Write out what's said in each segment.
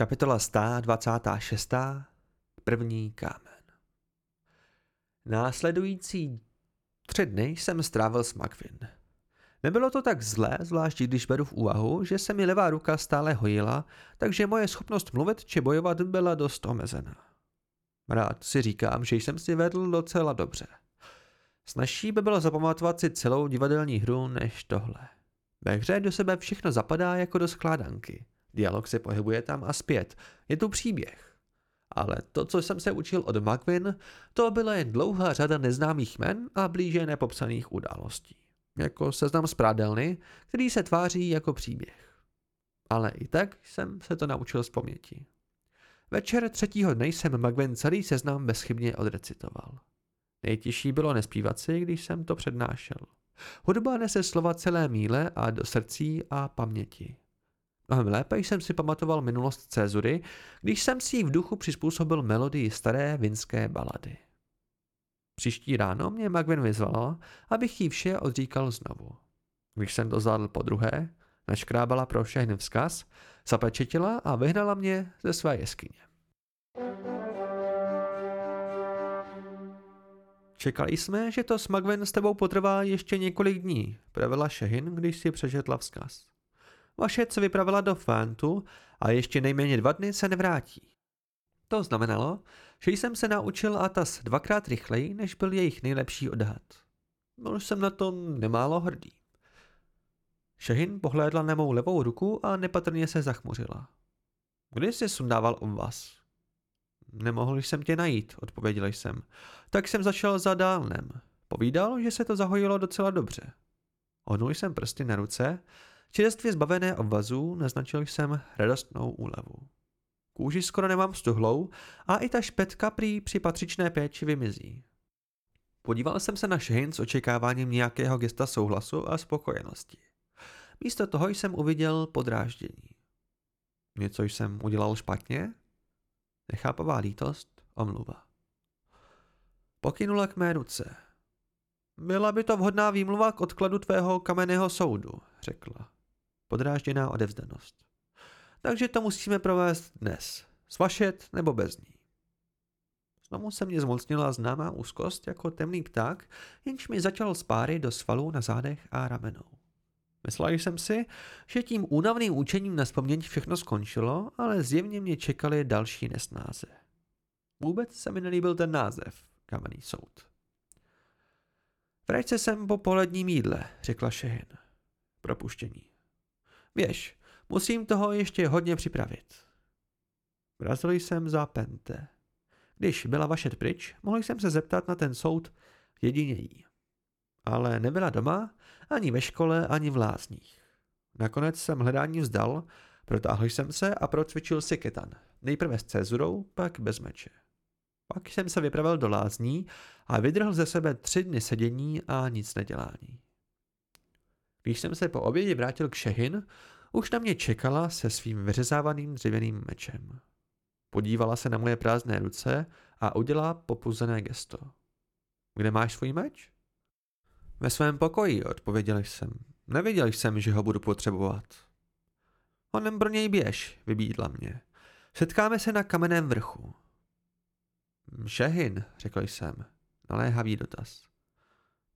Kapitola 126. První kámen. Následující tři dny jsem strávil s Magvin. Nebylo to tak zlé, zvlášť když beru v úvahu, že se mi levá ruka stále hojila, takže moje schopnost mluvit či bojovat byla dost omezená. Rád si říkám, že jsem si vedl docela dobře. Snažší by bylo zapamatovat si celou divadelní hru než tohle. Ve hře do sebe všechno zapadá jako do skládanky – Dialog se pohybuje tam a zpět. Je tu příběh. Ale to, co jsem se učil od Magvin, to byla jen dlouhá řada neznámých men a blíže nepopsaných událostí. Jako seznam z prádelny, který se tváří jako příběh. Ale i tak jsem se to naučil z paměti. Večer třetího dne jsem Magvin celý seznam bezchybně odrecitoval. Nejtěžší bylo nespívat si, když jsem to přednášel. Hudba nese slova celé míle a do srdcí a paměti. Mnohem lépe jsem si pamatoval minulost Cezury, když jsem si ji v duchu přizpůsobil melodii staré vinské balady. Příští ráno mě Magvin vyzvala, abych jí vše odříkal znovu. Když jsem to zvládl po druhé, naškrábala pro všechny vzkaz, zapečetila a vyhnala mě ze své jeskyně. Čekali jsme, že to s Magven s tebou potrvá ještě několik dní, pravila Šehin, když si přečetla vzkaz. Vašec vypravila do Fantu a ještě nejméně dva dny se nevrátí. To znamenalo, že jsem se naučil Atas dvakrát rychleji, než byl jejich nejlepší odhad. Byl jsem na to nemálo hrdý. Šehin pohlédla na mou levou ruku a nepatrně se zachmuřila. Kdy jsi sundával o vás? Nemohl jsem tě najít, odpověděl jsem. Tak jsem začal za dálnem. Povídal, že se to zahojilo docela dobře. Ohnul jsem prsty na ruce Čerstvě zbavené obvazů naznačil jsem radostnou úlevu. Kůži skoro nemám stuhlou a i ta špetka prý při patřičné péči vymizí. Podíval jsem se na Shane s očekáváním nějakého gesta souhlasu a spokojenosti. Místo toho jsem uviděl podráždění. Něco jsem udělal špatně? Nechápavá lítost, omluva. Pokynula k mé ruce. Byla by to vhodná výmluva k odkladu tvého kamenného soudu, řekla podrážděná odevzdanost. Takže to musíme provést dnes. Svašet nebo bez ní. Znovu se mě zmocnila známá úzkost jako temný pták, jenž mi začal spáry do svalů na zádech a ramenou. Myslel jsem si, že tím únavným učením na vzpomnění všechno skončilo, ale zjevně mě čekaly další nesnáze. Vůbec se mi nelíbil ten název, kamenný soud. Vrať se sem po poledním jídle, řekla Šehin. Propuštění. Běž, musím toho ještě hodně připravit. Vrazil jsem za Pente. Když byla vaše pryč, mohl jsem se zeptat na ten soud jedině jí. Ale nebyla doma, ani ve škole, ani v lázních. Nakonec jsem hledání vzdal, protáhl jsem se a procvičil si ketan. Nejprve s cezurou, pak bez meče. Pak jsem se vypravil do lázní a vydrhl ze sebe tři dny sedění a nic nedělání. Když jsem se po obědě vrátil k Šehin, už na mě čekala se svým vyřezávaným dřevěným mečem. Podívala se na moje prázdné ruce a udělala popuzené gesto. Kde máš svůj meč? Ve svém pokoji, odpověděl jsem. Nevěděl jsem, že ho budu potřebovat. Onem pro něj běž, vybídla mě. Setkáme se na kamenném vrchu. Šehin, řekl jsem. Naléhavý dotaz.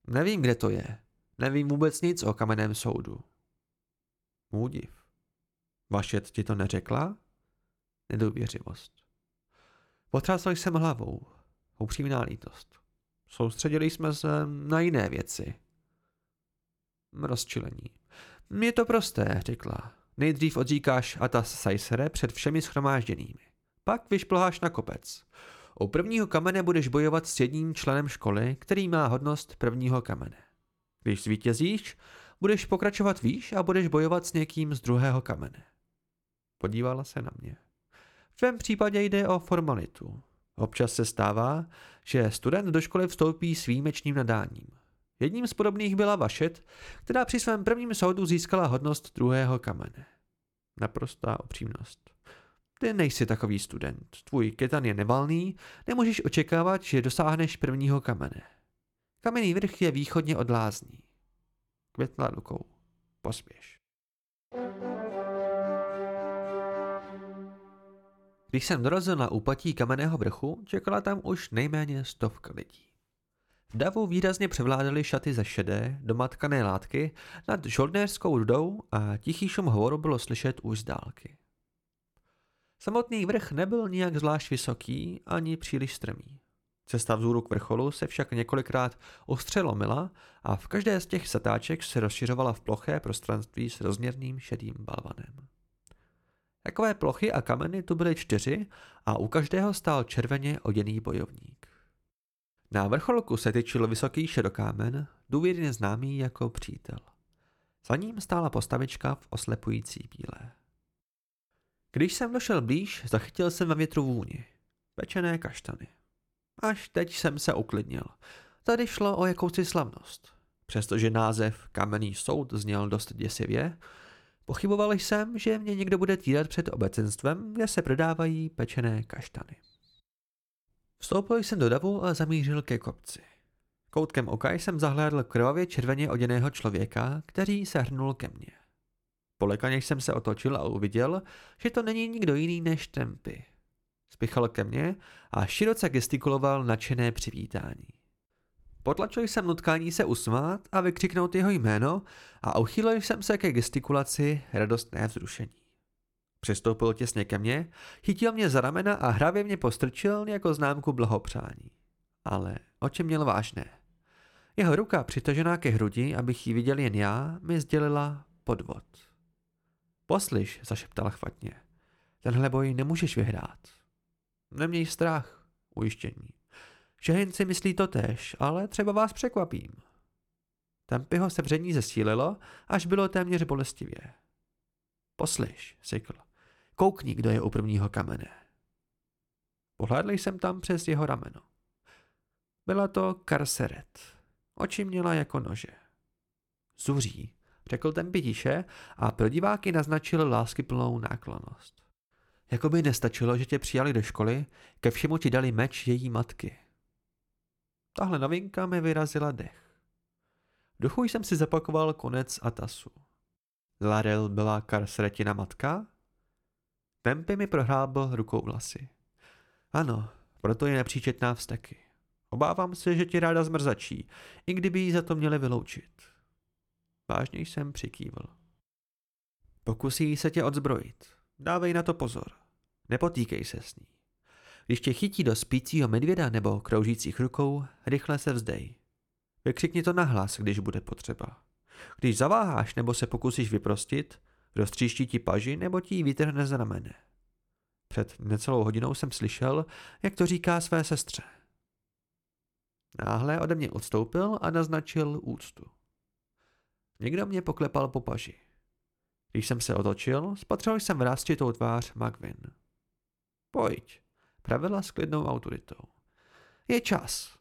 Nevím, kde to je. Nevím vůbec nic o kamenném soudu. Údiv. Vašet ti to neřekla? Nedůvěřivost. Potřásl jsem hlavou. Upřímná lítost. Soustředili jsme se na jiné věci. Rozčilení. Je to prosté, řekla. Nejdřív odříkáš Atas Sajsere před všemi schromážděnými. Pak vyšplháš na kopec. U prvního kamene budeš bojovat s jedním členem školy, který má hodnost prvního kamene. Když zvítězíš, budeš pokračovat výš a budeš bojovat s někým z druhého kamene. Podívala se na mě. V tvém případě jde o formalitu. Občas se stává, že student do školy vstoupí s výjimečným nadáním. Jedním z podobných byla Vašet, která při svém prvním soudu získala hodnost druhého kamene. Naprostá upřímnost. Ty nejsi takový student. Tvůj ketan je nevalný, nemůžeš očekávat, že dosáhneš prvního kamene. Kamenný vrch je východně od lázní. Květla rukou. Pospěš. Když jsem dorazil na úpatí kamenného vrchu, čekala tam už nejméně stovka lidí. V davu výrazně převládaly šaty ze šedé, domatkané látky nad žoldnéřskou rudou a tichý šum hovoru bylo slyšet už z dálky. Samotný vrch nebyl nijak zvlášť vysoký ani příliš strmý. Cesta vzhůru k vrcholu se však několikrát ostřelomila a v každé z těch setáček se rozšiřovala v ploché prostranství s rozměrným šedým balvanem. Takové plochy a kameny tu byly čtyři a u každého stál červeně oděný bojovník. Na vrcholku se tyčil vysoký šedokámen, důvěrně známý jako přítel. Za ním stála postavička v oslepující bílé. Když jsem došel blíž, zachytil jsem ve větru vůni. Pečené kaštany. Až teď jsem se uklidnil. Tady šlo o jakousi slavnost. Přestože název Kamenný soud zněl dost děsivě, pochyboval jsem, že mě někdo bude týrat před obecenstvem, kde se prodávají pečené kaštany. Vstoupil jsem do davu a zamířil ke kopci. Koutkem oka jsem zahlédl krvavě červeně oděného člověka, který se hrnul ke mně. Polekaně jsem se otočil a uviděl, že to není nikdo jiný než Tempy. Spichal ke mně a široce gestikuloval nadšené přivítání. Potlačil jsem nutkání se usmát a vykřiknout jeho jméno a uchýlil jsem se ke gestikulaci radostné vzrušení. Přistoupil těsně ke mně, chytil mě za ramena a hravě mě postrčil jako známku blahopřání. Ale oči měl vážné. Jeho ruka přitažená ke hrudi, abych ji viděl jen já, mi sdělila podvod. Poslyš, zašeptal chvatně. Tenhle boj nemůžeš vyhrát. Neměj strach, ujištění. Žehin si myslí to tež, ale třeba vás překvapím. Tempyho sevření zesílilo, až bylo téměř bolestivě. Poslyš, sykl. Koukni, kdo je u prvního kamene. Pohlédl jsem tam přes jeho rameno. Byla to Karseret. Oči měla jako nože. Zuří, řekl ten tiše a pro diváky naznačil láskyplnou náklonost. Jakoby nestačilo, že tě přijali do školy, ke všemu ti dali meč její matky. Tahle novinka mi vyrazila dech. Duchu jsem si zapakoval konec Atasu. Larel byla Karsretina matka? Tempy mi prohrábl rukou vlasy. Ano, proto je nepříčetná vzteky. Obávám se, že ti ráda zmrzačí, i kdyby jí za to měli vyloučit. Vážně jsem přikývl. Pokusí se tě odzbrojit. Dávej na to pozor. Nepotýkej se s ní. Když tě chytí do spícího medvěda nebo kroužících rukou, rychle se vzdej. Vykřikni to nahlas, když bude potřeba. Když zaváháš nebo se pokusíš vyprostit, roztříští ti paži nebo ti ji vytrhne ramene. Před necelou hodinou jsem slyšel, jak to říká své sestře. Náhle ode mě odstoupil a naznačil úctu. Někdo mě poklepal po paži. Když jsem se otočil, spatřil jsem vrázčitou tvář Magvin. Pojď, pravila s klidnou autoritou. Je čas.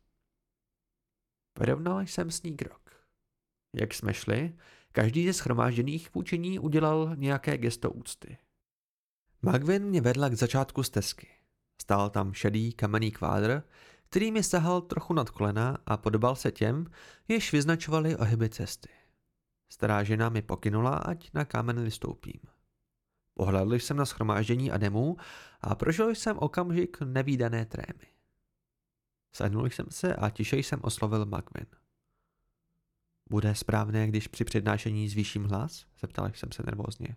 Vyrovnal jsem s ní krok. Jak jsme šli, každý ze schromážděných vůči ní udělal nějaké gesto úcty. Magvin mě vedla k začátku stezky. Stál tam šedý kamenný kvádr, který mi sahal trochu nad kolena a podobal se těm, jež vyznačovali ohyby cesty. Stará žena mi pokynula, ať na kámen vystoupím. Pohledl jsem na schromáždění Ademů a prožil jsem okamžik nevýdané trémy. Sadnul jsem se a tiše jsem oslovil Magvin. Bude správné, když při přednášení zvýším hlas? Zeptal jsem se nervózně.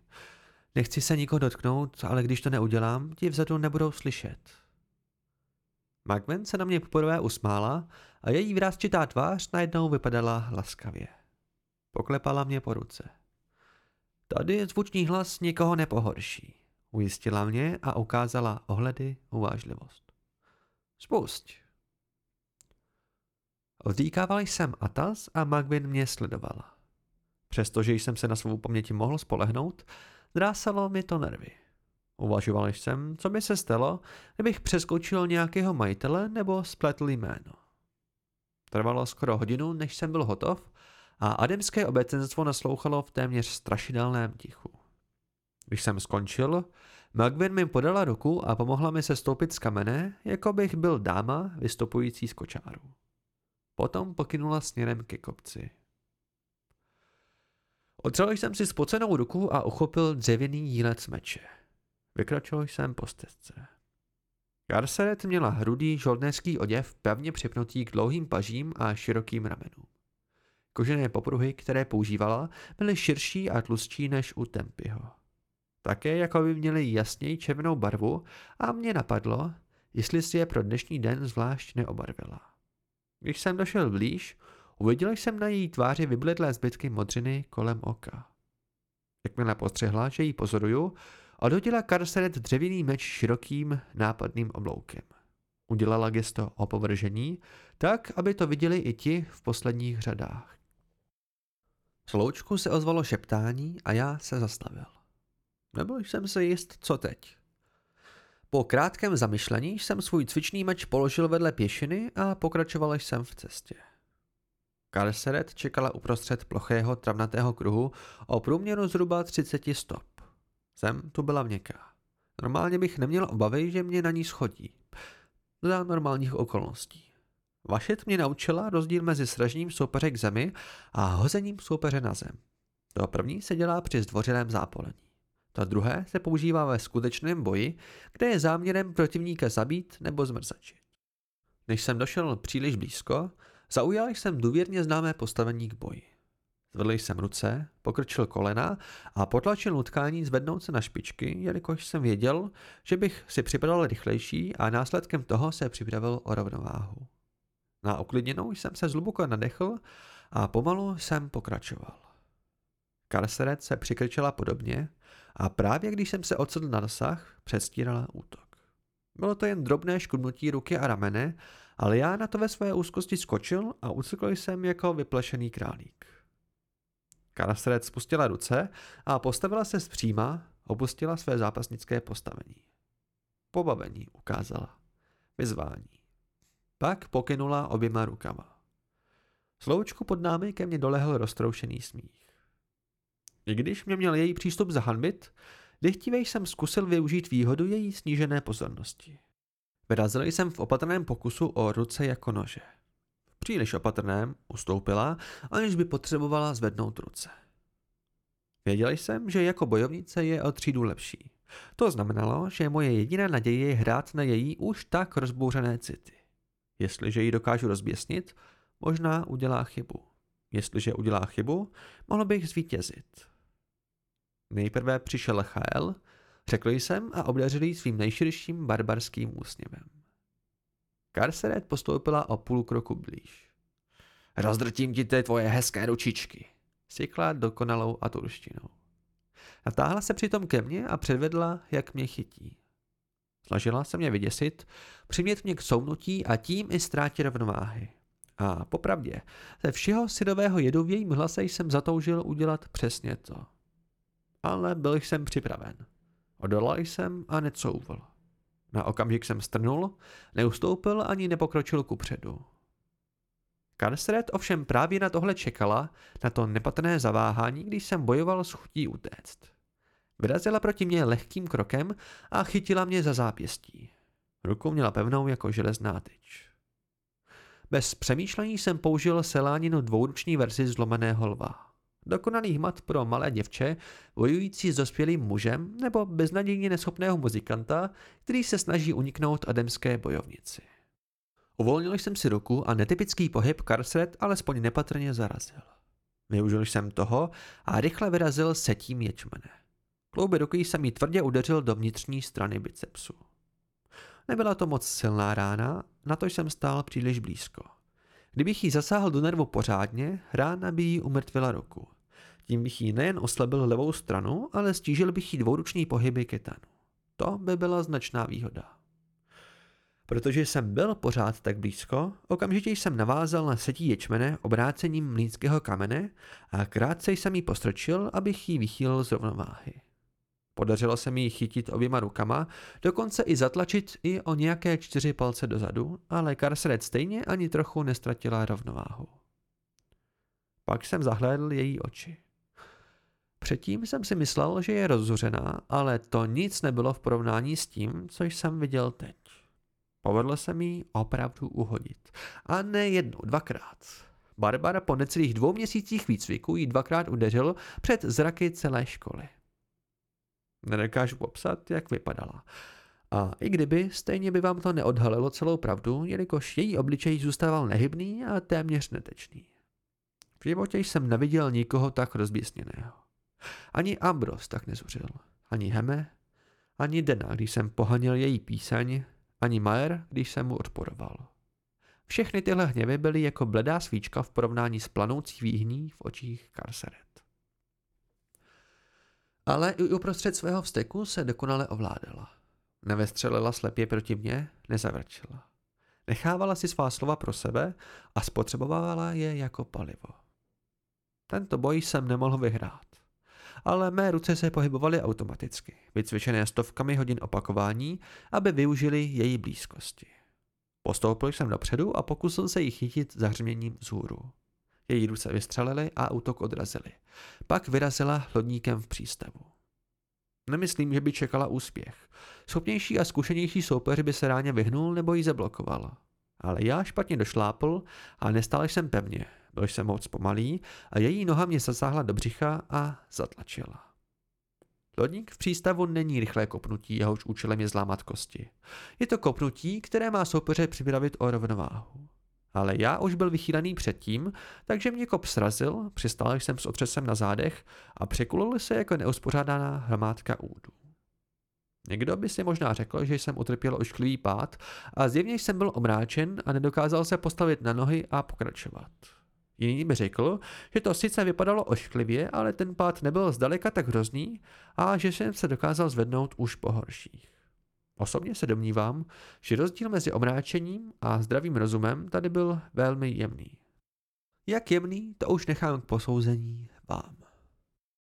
Nechci se nikoho dotknout, ale když to neudělám, ti vzadu nebudou slyšet. Magven se na mě poprvé usmála a její vrázčitá tvář najednou vypadala laskavě. Poklepala mě po ruce. Tady zvučný hlas nikoho nepohorší. Ujistila mě a ukázala ohledy uvážlivost. Spusť. Odýkával jsem Atas a Magvin mě sledovala. Přestože jsem se na svou paměti mohl spolehnout, drásalo mi to nervy. Uvažoval jsem, co by se stalo, kdybych přeskočil nějakého majitele nebo spletl jméno. Trvalo skoro hodinu, než jsem byl hotov a ademské obecenstvo naslouchalo v téměř strašidelném tichu. Když jsem skončil, Magvin mi podala ruku a pomohla mi se stoupit z kamene, jako bych byl dáma vystupující z kočáru. Potom pokynula směrem ke kopci. Otřel jsem si spocenou ruku a uchopil dřevěný jílec meče. Vykročil jsem po stezce. Garseret měla hrudý žoldnéřský oděv pevně připnutý k dlouhým pažím a širokým ramenům. Kožené popruhy, které používala, byly širší a tlustší než u Tempyho. Také jako by měly jasněji červenou barvu a mě napadlo, jestli si je pro dnešní den zvlášť neobarvila. Když jsem došel blíž, uviděl jsem na její tváři vybledlé zbytky modřiny kolem oka. Jakmile postřehla, že ji pozoruju, odhodila Karseret dřevěný meč širokým nápadným obloukem. Udělala gesto opovržení, tak, aby to viděli i ti v posledních řadách. Sloučku se ozvalo šeptání a já se zastavil. Nebyl jsem se jist, co teď. Po krátkém zamyšlení jsem svůj cvičný meč položil vedle pěšiny a pokračoval jsem v cestě. Karseret čekala uprostřed plochého travnatého kruhu o průměru zhruba 30 stop. Zem tu byla měkká. Normálně bych neměl obavy, že mě na ní schodí. Za normálních okolností. Vašet mě naučila rozdíl mezi sražením soupeře k zemi a hozením soupeře na zem. To první se dělá při zdvořilém zápolení. To druhé se používá ve skutečném boji, kde je záměrem protivníka zabít nebo zmrzačit. Než jsem došel příliš blízko, zaujal jsem důvěrně známé postavení k boji. Zvedl jsem ruce, pokrčil kolena a potlačil nutkání zvednout se na špičky, jelikož jsem věděl, že bych si připadal rychlejší a následkem toho se připravil o rovnováhu. Na uklidněnou jsem se zhluboko nadechl a pomalu jsem pokračoval. Karseret se přikrčila podobně a právě když jsem se ocitl na dosah, přestírala útok. Bylo to jen drobné škudnutí ruky a ramene, ale já na to ve své úzkosti skočil a ucukl jsem jako vyplešený králík. Karseret spustila ruce a postavila se zpříma, opustila své zápasnické postavení. Pobavení ukázala. Vyzvání. Pak pokynula oběma rukama. Sloučku pod námi ke mně dolehl roztroušený smích. I když mě měl její přístup zahanbit, dychtivej jsem zkusil využít výhodu její snížené pozornosti. Vyrazil jsem v opatrném pokusu o ruce jako nože. V příliš opatrném ustoupila, aniž by potřebovala zvednout ruce. Věděl jsem, že jako bojovnice je o třídu lepší. To znamenalo, že moje jediná naděje je hrát na její už tak rozbouřené city. Jestliže ji dokážu rozběsnit, možná udělá chybu. Jestliže udělá chybu, mohl bych zvítězit. Nejprve přišel Chael, řekl jsem a obdařil ji svým nejširším barbarským úsměvem. Karseret postoupila o půl kroku blíž. Rozdrtím ti ty tvoje hezké ručičky, sykla dokonalou aturštinou. Natáhla se přitom ke mně a předvedla, jak mě chytí. Snažila se mě vyděsit, přimět mě k sounutí a tím i ztrátě rovnováhy. A popravdě, ze všeho syrového jedu v jejím hlase jsem zatoužil udělat přesně to. Ale byl jsem připraven. Odolal jsem a necouvl. Na okamžik jsem strnul, neustoupil ani nepokročil ku předu. Karsred ovšem právě na tohle čekala, na to nepatrné zaváhání, když jsem bojoval s chutí utéct. Vyrazila proti mě lehkým krokem a chytila mě za zápěstí. Ruku měla pevnou jako železná tyč. Bez přemýšlení jsem použil seláninu dvouruční verzi zlomeného lva. Dokonalý hmat pro malé děvče, bojující s dospělým mužem nebo beznadějně neschopného muzikanta, který se snaží uniknout ademské bojovnici. Uvolnil jsem si ruku a netypický pohyb Karsret alespoň nepatrně zarazil. Využil jsem toho a rychle vyrazil setím ječmene. Klouby ruky jsem jí tvrdě udeřil do vnitřní strany bicepsu. Nebyla to moc silná rána, na to jsem stál příliš blízko. Kdybych jí zasáhl do nervu pořádně, rána by jí umrtvila ruku. Tím bych jí nejen oslabil levou stranu, ale stížil bych jí dvouruční pohyby ketanu. To by byla značná výhoda. Protože jsem byl pořád tak blízko, okamžitě jsem navázal na setí ječmene obrácením mlínského kamene a krátce jsem ji postrčil, abych ji vychýlil z rovnováhy. Podařilo se mi ji chytit oběma rukama, dokonce i zatlačit i o nějaké čtyři palce dozadu, ale Karsred stejně ani trochu nestratila rovnováhu. Pak jsem zahlédl její oči. Předtím jsem si myslel, že je rozzuřená, ale to nic nebylo v porovnání s tím, co jsem viděl teď. Povedlo se mi opravdu uhodit. A ne jednou, dvakrát. Barbara po necelých dvou měsících výcviku jí dvakrát udeřil před zraky celé školy. Nedokážu popsat, jak vypadala. A i kdyby, stejně by vám to neodhalilo celou pravdu, jelikož její obličej zůstával nehybný a téměř netečný. V životě jsem neviděl nikoho tak rozběsněného. Ani Ambros tak nezuřil, ani Heme, ani Dena, když jsem pohanil její píseň, ani Maer, když jsem mu odporoval. Všechny tyhle hněvy byly jako bledá svíčka v porovnání s planoucí výhní v očích Karseret. Ale i uprostřed svého vzteku se dokonale ovládala. Nevestřelila slepě proti mně, nezavrčila. Nechávala si svá slova pro sebe a spotřebovala je jako palivo. Tento boj jsem nemohl vyhrát. Ale mé ruce se pohybovaly automaticky, vycvičené stovkami hodin opakování, aby využili její blízkosti. Postoupil jsem dopředu a pokusil se jí chytit zahřměním vzhůru. Její ruce vystřelily a útok odrazili. Pak vyrazila lodníkem v přístavu. Nemyslím, že by čekala úspěch. Schopnější a zkušenější soupeř by se ráně vyhnul nebo ji zablokoval. Ale já špatně došlápl a nestál jsem pevně. Byl jsem moc pomalý a její noha mě zasáhla do břicha a zatlačila. Lodník v přístavu není rychlé kopnutí, jehož účelem je zlámat kosti. Je to kopnutí, které má soupeře připravit o rovnováhu. Ale já už byl vychýlený předtím, takže mě kop srazil, přistál jsem s otřesem na zádech a překulil se jako neuspořádaná hromádka údů. Někdo by si možná řekl, že jsem utrpěl ošklivý pád a zjevně jsem byl omráčen a nedokázal se postavit na nohy a pokračovat. Jiný by řekl, že to sice vypadalo ošklivě, ale ten pád nebyl zdaleka tak hrozný a že jsem se dokázal zvednout už po horších. Osobně se domnívám, že rozdíl mezi omráčením a zdravým rozumem tady byl velmi jemný. Jak jemný, to už nechám k posouzení vám.